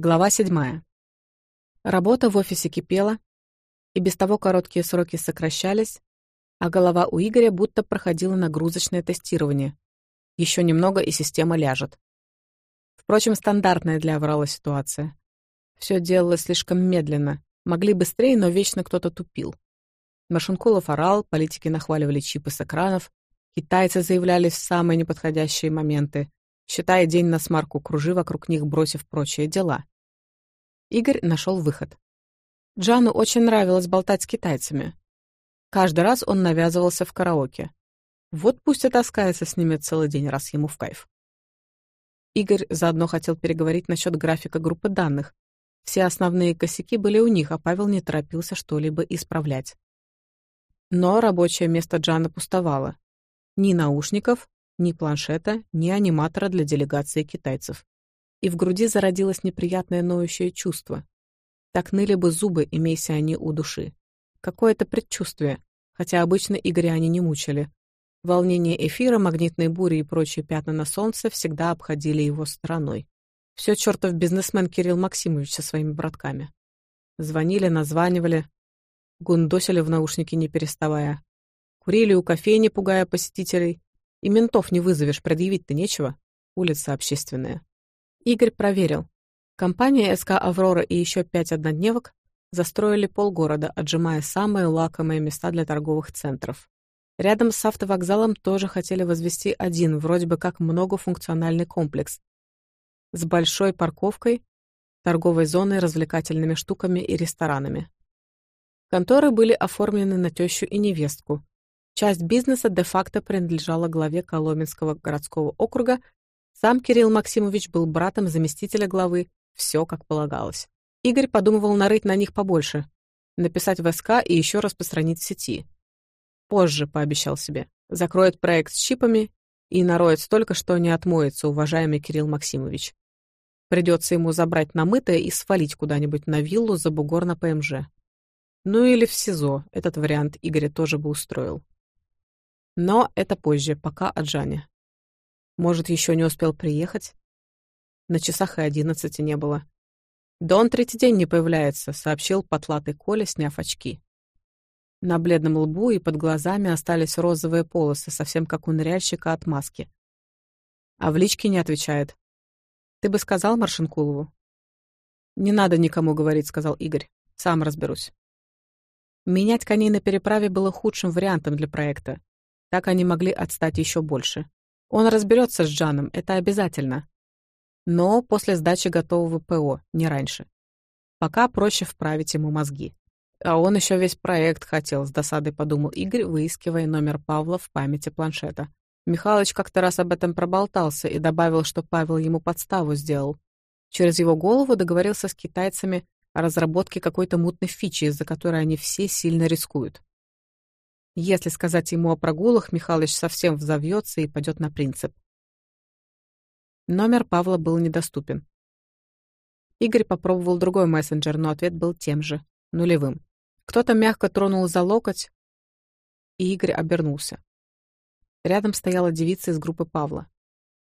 Глава 7. Работа в офисе кипела, и без того короткие сроки сокращались, а голова у Игоря будто проходила нагрузочное тестирование. Еще немного, и система ляжет. Впрочем, стандартная для Аврала ситуация. Все делалось слишком медленно. Могли быстрее, но вечно кто-то тупил. Машинкулов орал, политики нахваливали чипы с экранов, китайцы заявлялись в самые неподходящие моменты считая день на смарку кружи вокруг них, бросив прочие дела. Игорь нашел выход. Джану очень нравилось болтать с китайцами. Каждый раз он навязывался в караоке. Вот пусть и таскается с ними целый день, раз ему в кайф. Игорь заодно хотел переговорить насчет графика группы данных. Все основные косяки были у них, а Павел не торопился что-либо исправлять. Но рабочее место Джана пустовало. Ни наушников, ни планшета, ни аниматора для делегации китайцев. И в груди зародилось неприятное ноющее чувство. Так ныли бы зубы, имейся они у души. Какое-то предчувствие, хотя обычно Игоря они не мучили. Волнение эфира, магнитные бури и прочие пятна на солнце всегда обходили его стороной. Все чертов бизнесмен Кирилл Максимович со своими братками. Звонили, названивали, гундосили в наушники не переставая. Курили у кофейни, пугая посетителей, и ментов не вызовешь, предъявить-то нечего. Улица общественная. Игорь проверил. Компания СК «Аврора» и еще пять однодневок застроили полгорода, отжимая самые лакомые места для торговых центров. Рядом с автовокзалом тоже хотели возвести один, вроде бы как многофункциональный комплекс, с большой парковкой, торговой зоной, развлекательными штуками и ресторанами. Конторы были оформлены на тещу и невестку, часть бизнеса де-факто принадлежала главе Коломенского городского округа, сам Кирилл Максимович был братом заместителя главы, все как полагалось. Игорь подумывал нарыть на них побольше, написать в СК и еще распространить в сети. Позже, пообещал себе, закроет проект с чипами и нароет столько, что не отмоется уважаемый Кирилл Максимович. Придется ему забрать намытое и свалить куда-нибудь на виллу за бугор на ПМЖ. Ну или в СИЗО, этот вариант Игоря тоже бы устроил. Но это позже, пока от Джане. Может, еще не успел приехать? На часах и одиннадцати не было. «Да он третий день не появляется», — сообщил потлатый Коля, сняв очки. На бледном лбу и под глазами остались розовые полосы, совсем как у ныряльщика от маски. А в личке не отвечает. «Ты бы сказал Маршинкулову?» «Не надо никому говорить», — сказал Игорь. «Сам разберусь». Менять коней на переправе было худшим вариантом для проекта. Так они могли отстать еще больше. Он разберется с Джаном, это обязательно. Но после сдачи готового ПО, не раньше. Пока проще вправить ему мозги. А он еще весь проект хотел, с досадой подумал Игорь, выискивая номер Павла в памяти планшета. Михалыч как-то раз об этом проболтался и добавил, что Павел ему подставу сделал. Через его голову договорился с китайцами о разработке какой-то мутной фичи, из-за которой они все сильно рискуют. Если сказать ему о прогулах, Михалыч совсем взовьется и пойдет на принцип. Номер Павла был недоступен. Игорь попробовал другой мессенджер, но ответ был тем же, нулевым. Кто-то мягко тронул за локоть, и Игорь обернулся. Рядом стояла девица из группы Павла.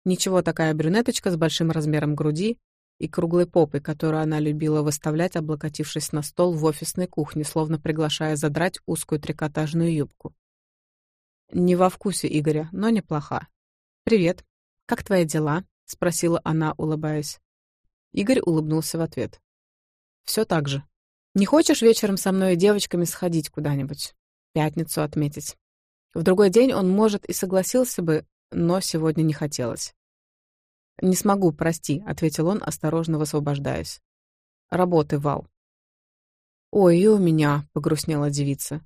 Ничего такая брюнеточка с большим размером груди, и круглой попой, которую она любила выставлять, облокотившись на стол в офисной кухне, словно приглашая задрать узкую трикотажную юбку. Не во вкусе Игоря, но неплоха. «Привет. Как твои дела?» — спросила она, улыбаясь. Игорь улыбнулся в ответ. «Все так же. Не хочешь вечером со мной и девочками сходить куда-нибудь? Пятницу отметить?» В другой день он, может, и согласился бы, но сегодня не хотелось. «Не смогу, прости», — ответил он, осторожно высвобождаясь. «Работы, Вал». «Ой, и у меня», — погрустнела девица.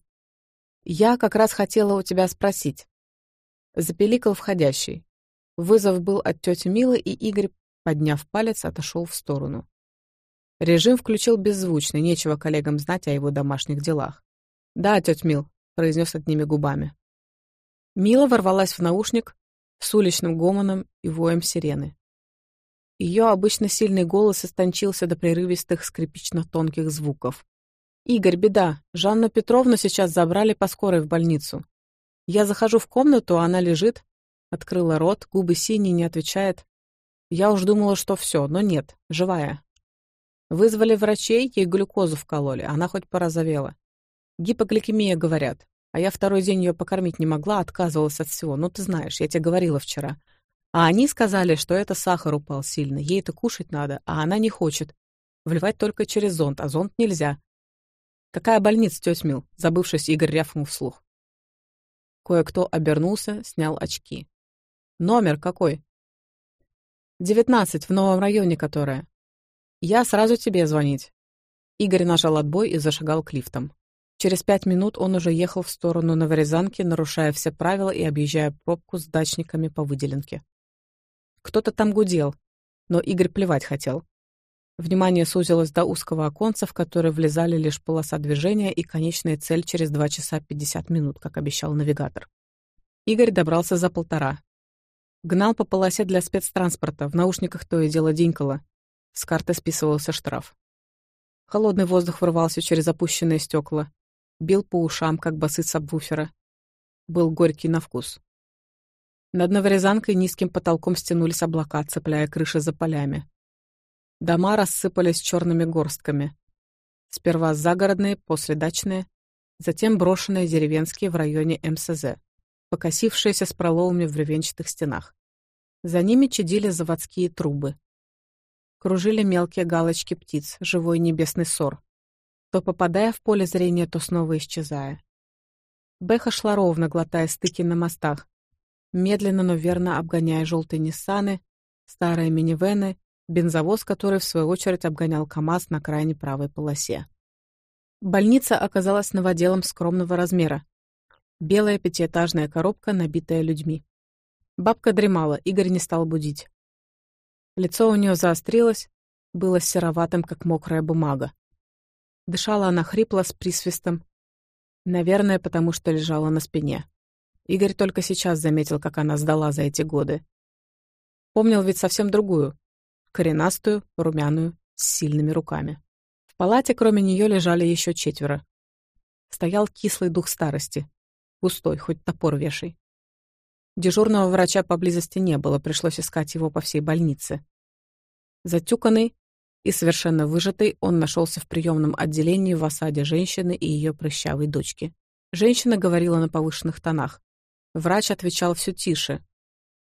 «Я как раз хотела у тебя спросить». Запеликал входящий. Вызов был от тети Милы, и Игорь, подняв палец, отошел в сторону. Режим включил беззвучный, нечего коллегам знать о его домашних делах. «Да, тетя Мил», — произнес одними губами. Мила ворвалась в наушник с уличным гомоном и воем сирены. Ее обычно сильный голос истончился до прерывистых скрипично-тонких звуков. «Игорь, беда! Жанну Петровну сейчас забрали по скорой в больницу. Я захожу в комнату, а она лежит». Открыла рот, губы синие, не отвечает. Я уж думала, что все, но нет, живая. Вызвали врачей, ей глюкозу вкололи, она хоть порозовела. Гипогликемия, говорят. А я второй день ее покормить не могла, отказывалась от всего. Ну, ты знаешь, я тебе говорила вчера. А они сказали, что это сахар упал сильно, ей это кушать надо, а она не хочет. Вливать только через зонт, а зонт нельзя. Какая больница, тетя Мил? Забывшись, Игорь рявкнул вслух. Кое-кто обернулся, снял очки. Номер какой? Девятнадцать, в новом районе которая. Я сразу тебе звонить. Игорь нажал отбой и зашагал к лифтам. Через пять минут он уже ехал в сторону Новорязанки, нарушая все правила и объезжая пробку с дачниками по выделенке. Кто-то там гудел, но Игорь плевать хотел. Внимание сузилось до узкого оконца, в которое влезали лишь полоса движения и конечная цель через 2 часа 50 минут, как обещал навигатор. Игорь добрался за полтора. Гнал по полосе для спецтранспорта, в наушниках то и дело динькало. С карты списывался штраф. Холодный воздух ворвался через опущенные стекла. Бил по ушам, как басы сабвуфера. Был горький на вкус. Над наврезанкой низким потолком стянулись облака, цепляя крыши за полями. Дома рассыпались черными горстками. Сперва загородные, после дачные, затем брошенные деревенские в районе МСЗ, покосившиеся с проломами в бревенчатых стенах. За ними чадили заводские трубы. Кружили мелкие галочки птиц, живой небесный сор, то попадая в поле зрения, то снова исчезая. Беха шла ровно, глотая стыки на мостах, медленно, но верно обгоняя желтые Ниссаны, старые минивены, бензовоз, который, в свою очередь, обгонял КАМАЗ на крайней правой полосе. Больница оказалась новоделом скромного размера. Белая пятиэтажная коробка, набитая людьми. Бабка дремала, Игорь не стал будить. Лицо у нее заострилось, было сероватым, как мокрая бумага. Дышала она хрипло с присвистом, наверное, потому что лежала на спине. Игорь только сейчас заметил, как она сдала за эти годы. Помнил ведь совсем другую, коренастую, румяную, с сильными руками. В палате кроме нее лежали еще четверо. Стоял кислый дух старости, густой, хоть топор вешай. Дежурного врача поблизости не было, пришлось искать его по всей больнице. Затюканный и совершенно выжатый, он нашелся в приемном отделении в осаде женщины и ее прыщавой дочки. Женщина говорила на повышенных тонах. Врач отвечал все тише.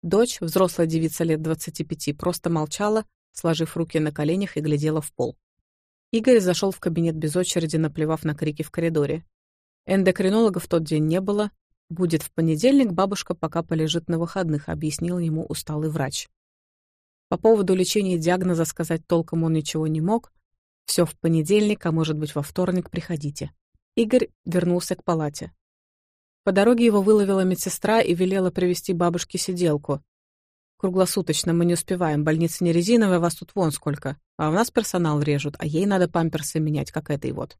Дочь, взрослая девица лет 25, просто молчала, сложив руки на коленях и глядела в пол. Игорь зашел в кабинет без очереди, наплевав на крики в коридоре. Эндокринолога в тот день не было. «Будет в понедельник, бабушка пока полежит на выходных», — объяснил ему усталый врач. По поводу лечения и диагноза сказать толком он ничего не мог. Все в понедельник, а может быть во вторник приходите. Игорь вернулся к палате. По дороге его выловила медсестра и велела привести бабушке сиделку. «Круглосуточно мы не успеваем, больница не резиновая, вас тут вон сколько, а у нас персонал режут, а ей надо памперсы менять, как этой вот».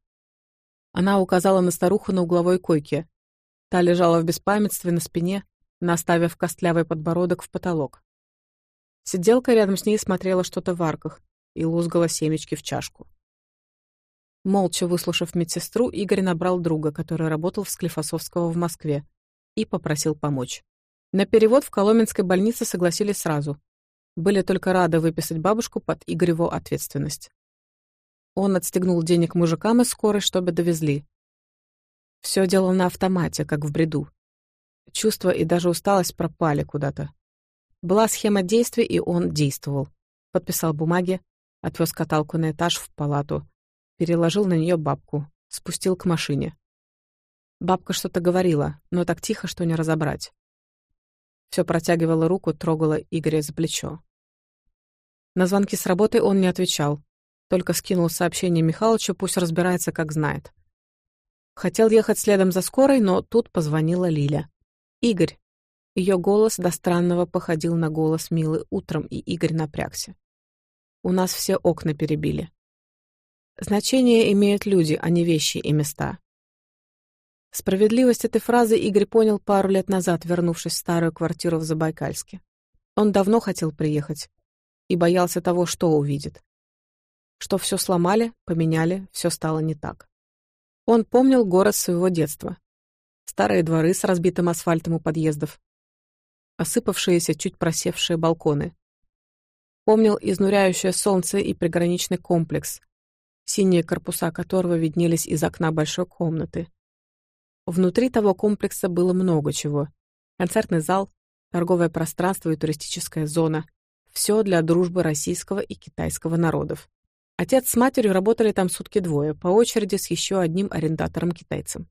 Она указала на старуху на угловой койке. Та лежала в беспамятстве на спине, наставив костлявый подбородок в потолок. Сиделка рядом с ней смотрела что-то в арках и лузгала семечки в чашку. Молча выслушав медсестру, Игорь набрал друга, который работал в Склифосовского в Москве, и попросил помочь. На перевод в Коломенской больнице согласились сразу. Были только рады выписать бабушку под Игореву ответственность. Он отстегнул денег мужикам из скорой, чтобы довезли. Все делал на автомате, как в бреду. Чувства и даже усталость пропали куда-то. Была схема действий, и он действовал. Подписал бумаги, отвез каталку на этаж в палату, переложил на нее бабку, спустил к машине. Бабка что-то говорила, но так тихо, что не разобрать. Все протягивала руку, трогала Игоря за плечо. На звонки с работы он не отвечал, только скинул сообщение Михалычу, пусть разбирается, как знает. Хотел ехать следом за скорой, но тут позвонила Лиля. «Игорь!» Ее голос до странного походил на голос Милы утром, и Игорь напрягся. «У нас все окна перебили. Значение имеют люди, а не вещи и места. Справедливость этой фразы Игорь понял пару лет назад, вернувшись в старую квартиру в Забайкальске. Он давно хотел приехать и боялся того, что увидит. Что все сломали, поменяли, все стало не так. Он помнил город своего детства. Старые дворы с разбитым асфальтом у подъездов. Осыпавшиеся, чуть просевшие балконы. Помнил изнуряющее солнце и приграничный комплекс, Синие корпуса которого виднелись из окна большой комнаты. Внутри того комплекса было много чего. Концертный зал, торговое пространство и туристическая зона. Все для дружбы российского и китайского народов. Отец с матерью работали там сутки двое, по очереди с еще одним арендатором-китайцем.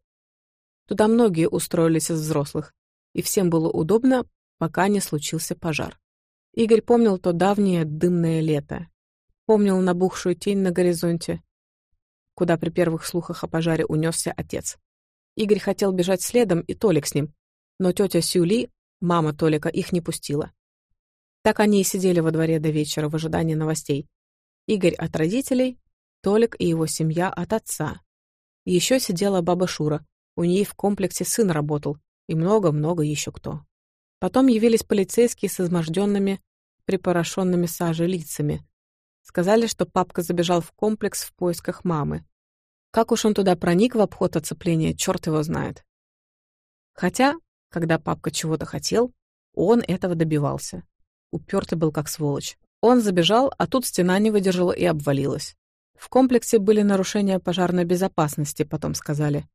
Туда многие устроились из взрослых, и всем было удобно, пока не случился пожар. Игорь помнил то давнее дымное лето, помнил набухшую тень на горизонте, куда при первых слухах о пожаре унесся отец. Игорь хотел бежать следом, и Толик с ним. Но тетя Сюли, мама Толика, их не пустила. Так они и сидели во дворе до вечера в ожидании новостей. Игорь от родителей, Толик и его семья от отца. Еще сидела баба Шура, у ней в комплексе сын работал, и много-много еще кто. Потом явились полицейские с изможденными, припорошенными сажей лицами, Сказали, что папка забежал в комплекс в поисках мамы. Как уж он туда проник в обход оцепления, черт его знает. Хотя, когда папка чего-то хотел, он этого добивался. Упертый был как сволочь. Он забежал, а тут стена не выдержала и обвалилась. В комплексе были нарушения пожарной безопасности, потом сказали.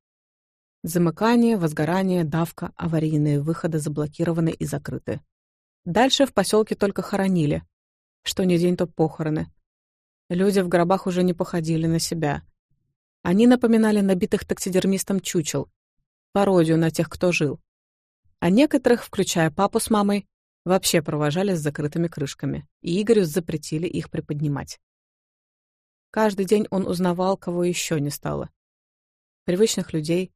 Замыкание, возгорание, давка, аварийные выходы заблокированы и закрыты. Дальше в поселке только хоронили. Что ни день, то похороны. Люди в гробах уже не походили на себя. Они напоминали набитых таксидермистом чучел, пародию на тех, кто жил. А некоторых, включая папу с мамой, вообще провожали с закрытыми крышками, и Игорю запретили их приподнимать. Каждый день он узнавал, кого еще не стало. Привычных людей,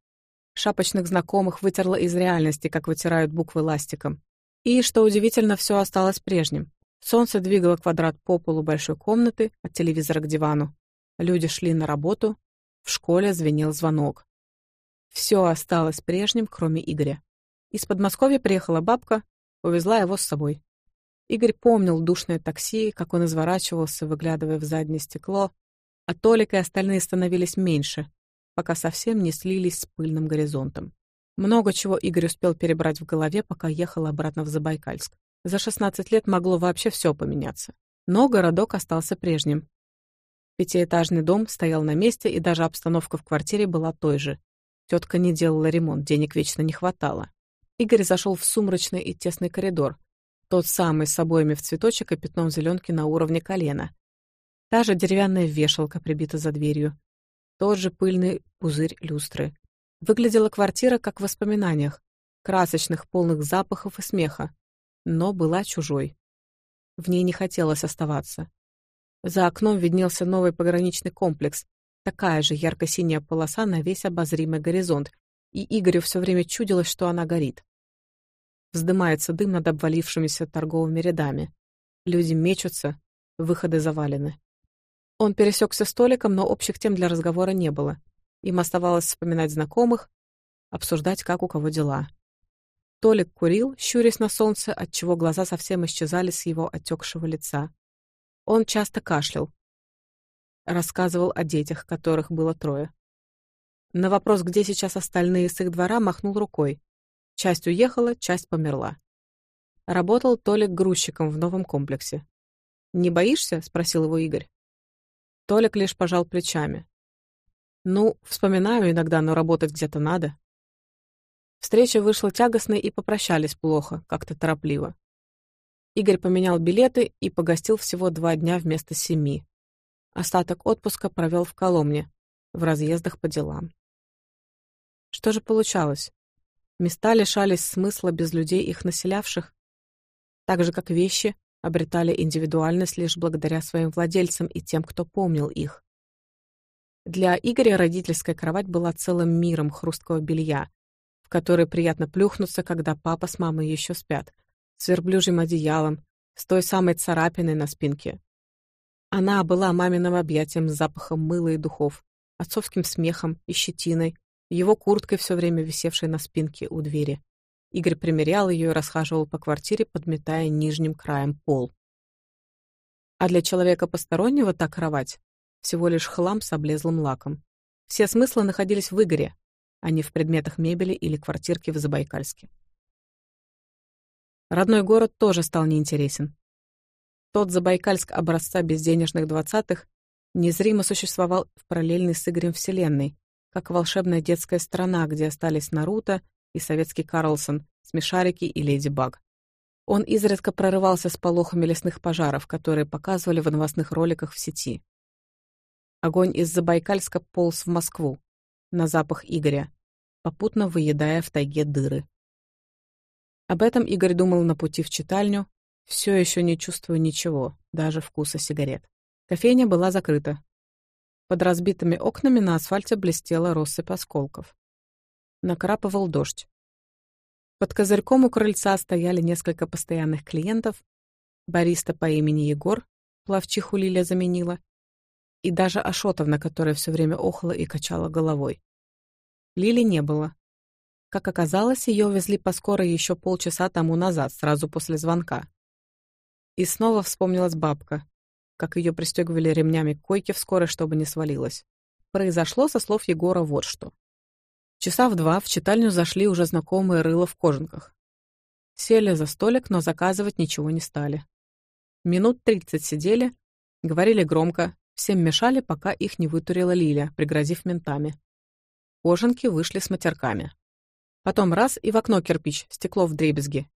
шапочных знакомых вытерла из реальности, как вытирают буквы ластиком. И, что удивительно, все осталось прежним. Солнце двигало квадрат по полу большой комнаты от телевизора к дивану. Люди шли на работу, в школе звенел звонок. Все осталось прежним, кроме Игоря. Из Подмосковья приехала бабка, повезла его с собой. Игорь помнил душное такси, как он изворачивался, выглядывая в заднее стекло, а Толик и остальные становились меньше, пока совсем не слились с пыльным горизонтом. Много чего Игорь успел перебрать в голове, пока ехал обратно в Забайкальск. За 16 лет могло вообще все поменяться. Но городок остался прежним. Пятиэтажный дом стоял на месте, и даже обстановка в квартире была той же. Тетка не делала ремонт, денег вечно не хватало. Игорь зашел в сумрачный и тесный коридор. Тот самый с обоями в цветочек и пятном зеленки на уровне колена. Та же деревянная вешалка прибита за дверью. Тот же пыльный пузырь люстры. Выглядела квартира как в воспоминаниях, красочных, полных запахов и смеха но была чужой. В ней не хотелось оставаться. За окном виднелся новый пограничный комплекс, такая же ярко-синяя полоса на весь обозримый горизонт, и Игорю все время чудилось, что она горит. Вздымается дым над обвалившимися торговыми рядами. Люди мечутся, выходы завалены. Он пересекся столиком, но общих тем для разговора не было. Им оставалось вспоминать знакомых, обсуждать, как у кого дела. Толик курил, щурясь на солнце, отчего глаза совсем исчезали с его отекшего лица. Он часто кашлял. Рассказывал о детях, которых было трое. На вопрос, где сейчас остальные с их двора, махнул рукой. Часть уехала, часть померла. Работал Толик грузчиком в новом комплексе. «Не боишься?» — спросил его Игорь. Толик лишь пожал плечами. «Ну, вспоминаю иногда, но работать где-то надо». Встреча вышла тягостной и попрощались плохо, как-то торопливо. Игорь поменял билеты и погостил всего два дня вместо семи. Остаток отпуска провел в Коломне, в разъездах по делам. Что же получалось? Места лишались смысла без людей, их населявших, так же, как вещи обретали индивидуальность лишь благодаря своим владельцам и тем, кто помнил их. Для Игоря родительская кровать была целым миром хрусткого белья, в которые приятно плюхнуться, когда папа с мамой еще спят, с верблюжьим одеялом, с той самой царапиной на спинке. Она была маминым объятием с запахом мыла и духов, отцовским смехом и щетиной, его курткой все время висевшей на спинке у двери. Игорь примерял ее и расхаживал по квартире, подметая нижним краем пол. А для человека постороннего та кровать — всего лишь хлам с облезлым лаком. Все смыслы находились в Игоре, а не в предметах мебели или квартирке в Забайкальске. Родной город тоже стал неинтересен. Тот Забайкальск образца безденежных двадцатых незримо существовал в параллельной с Игорем Вселенной, как волшебная детская страна, где остались Наруто и советский Карлсон, Смешарики и Леди Баг. Он изредка прорывался с полохами лесных пожаров, которые показывали в новостных роликах в сети. Огонь из Забайкальска полз в Москву на запах Игоря, попутно выедая в тайге дыры. Об этом Игорь думал на пути в читальню, все еще не чувствуя ничего, даже вкуса сигарет. Кофейня была закрыта. Под разбитыми окнами на асфальте блестела россыпь осколков. Накрапывал дождь. Под козырьком у крыльца стояли несколько постоянных клиентов. Бариста по имени Егор, плавчиху Лиля заменила, и даже Ашотовна, которая все время охала и качала головой. Лили не было. Как оказалось, ее везли по еще полчаса тому назад, сразу после звонка. И снова вспомнилась бабка, как ее пристегивали ремнями к койке в скорой, чтобы не свалилась. Произошло, со слов Егора, вот что. Часа в два в читальню зашли уже знакомые рыло в кожанках. Сели за столик, но заказывать ничего не стали. Минут тридцать сидели, говорили громко, Всем мешали, пока их не вытурила Лиля, пригрозив ментами. Кожанки вышли с матерками. Потом раз и в окно кирпич, стекло в дребезги.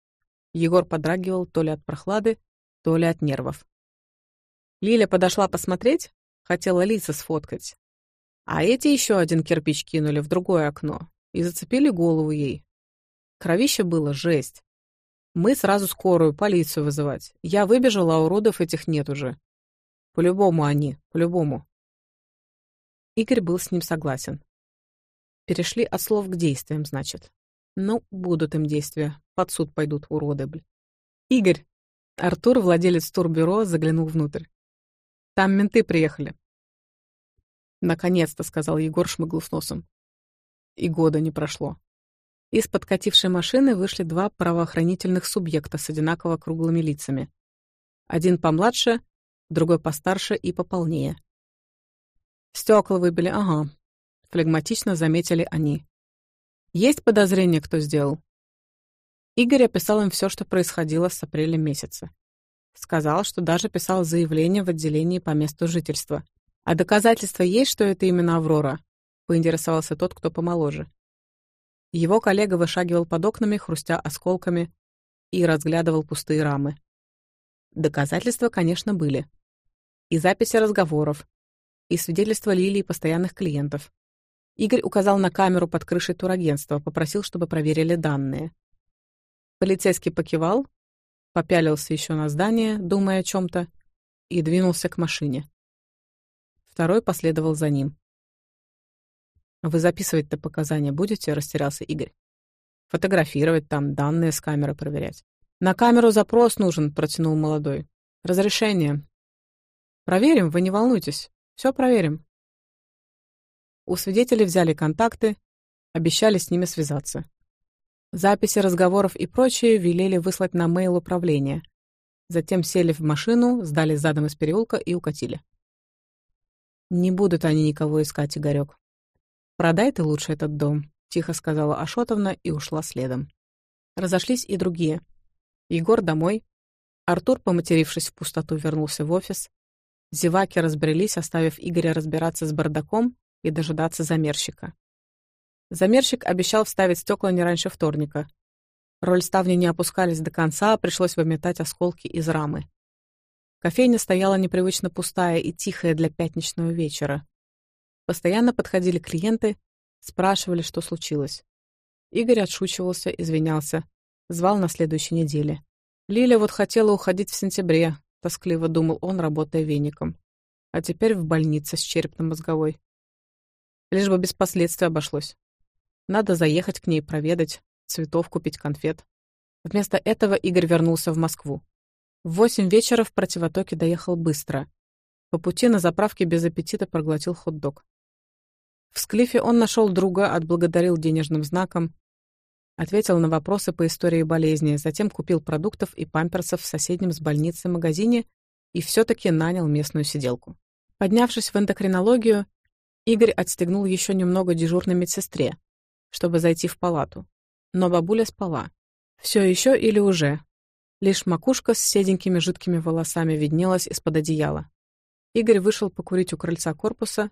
Егор подрагивал то ли от прохлады, то ли от нервов. Лиля подошла посмотреть, хотела лица сфоткать. А эти еще один кирпич кинули в другое окно и зацепили голову ей. Кровище было жесть. Мы сразу скорую, полицию вызывать. Я выбежала, а уродов этих нет уже. По-любому они, по-любому. Игорь был с ним согласен. Перешли от слов к действиям, значит. Ну, будут им действия. Под суд пойдут, уроды, блин. Игорь! Артур, владелец турбюро, заглянул внутрь. Там менты приехали. Наконец-то, сказал Егор, шмыгнув носом. И года не прошло. Из подкатившей машины вышли два правоохранительных субъекта с одинаково круглыми лицами. Один помладше, другой постарше и пополнее. «Стекла выбили, ага», — флегматично заметили они. «Есть подозрение, кто сделал?» Игорь описал им все, что происходило с апреля месяца. Сказал, что даже писал заявление в отделении по месту жительства. «А доказательства есть, что это именно Аврора?» — поинтересовался тот, кто помоложе. Его коллега вышагивал под окнами, хрустя осколками, и разглядывал пустые рамы. Доказательства, конечно, были и записи разговоров, и свидетельства Лилии постоянных клиентов. Игорь указал на камеру под крышей турагентства, попросил, чтобы проверили данные. Полицейский покивал, попялился еще на здание, думая о чем-то, и двинулся к машине. Второй последовал за ним. «Вы записывать-то показания будете?» — растерялся Игорь. «Фотографировать там, данные с камеры проверять». «На камеру запрос нужен», — протянул молодой. «Разрешение. Проверим, вы не волнуйтесь. Все проверим. У свидетелей взяли контакты, обещали с ними связаться. Записи разговоров и прочее велели выслать на мейл управления. Затем сели в машину, сдали задом из переулка и укатили. «Не будут они никого искать, Игорёк. Продай ты лучше этот дом», — тихо сказала Ашотовна и ушла следом. Разошлись и другие. Егор домой. Артур, поматерившись в пустоту, вернулся в офис. Зеваки разбрелись, оставив Игоря разбираться с бардаком и дожидаться замерщика. Замерщик обещал вставить стекла не раньше вторника. Роль ставни не опускались до конца, а пришлось выметать осколки из рамы. Кофейня стояла непривычно пустая и тихая для пятничного вечера. Постоянно подходили клиенты, спрашивали, что случилось. Игорь отшучивался, извинялся, звал на следующей неделе. Лиля вот хотела уходить в сентябре, — тоскливо думал он, работая веником. «А теперь в больнице с черепно-мозговой. Лишь бы без последствий обошлось. Надо заехать к ней проведать, цветов купить, конфет». Вместо этого Игорь вернулся в Москву. В восемь вечера в противотоке доехал быстро. По пути на заправке без аппетита проглотил хот-дог. В Склифе он нашел друга, отблагодарил денежным знаком, ответил на вопросы по истории болезни, затем купил продуктов и памперсов в соседнем с больницей магазине и все-таки нанял местную сиделку. Поднявшись в эндокринологию, Игорь отстегнул еще немного дежурной медсестре, чтобы зайти в палату. Но бабуля спала. Все еще или уже. Лишь макушка с седенькими жидкими волосами виднелась из-под одеяла. Игорь вышел покурить у крыльца корпуса,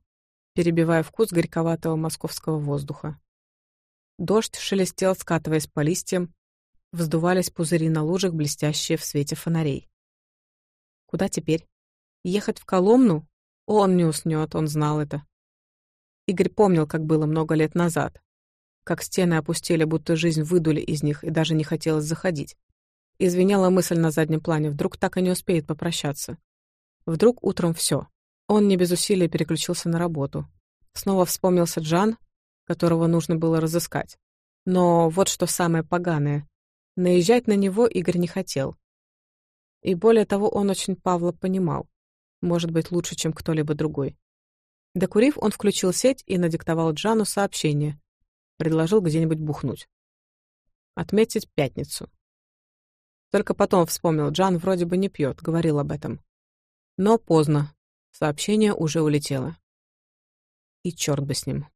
перебивая вкус горьковатого московского воздуха. Дождь шелестел, скатываясь по листьям, вздувались пузыри на лужах, блестящие в свете фонарей. Куда теперь? Ехать в Коломну? Он не уснет, он знал это. Игорь помнил, как было много лет назад. Как стены опустили, будто жизнь выдули из них, и даже не хотелось заходить. Извиняла мысль на заднем плане, вдруг так и не успеет попрощаться. Вдруг утром все. Он не без усилий переключился на работу. Снова вспомнился Джан, которого нужно было разыскать. Но вот что самое поганое. Наезжать на него Игорь не хотел. И более того, он очень Павла понимал. Может быть, лучше, чем кто-либо другой. Докурив, он включил сеть и надиктовал Джану сообщение. Предложил где-нибудь бухнуть. Отметить пятницу. Только потом вспомнил, Джан вроде бы не пьет, говорил об этом. Но поздно. Сообщение уже улетело. И черт бы с ним.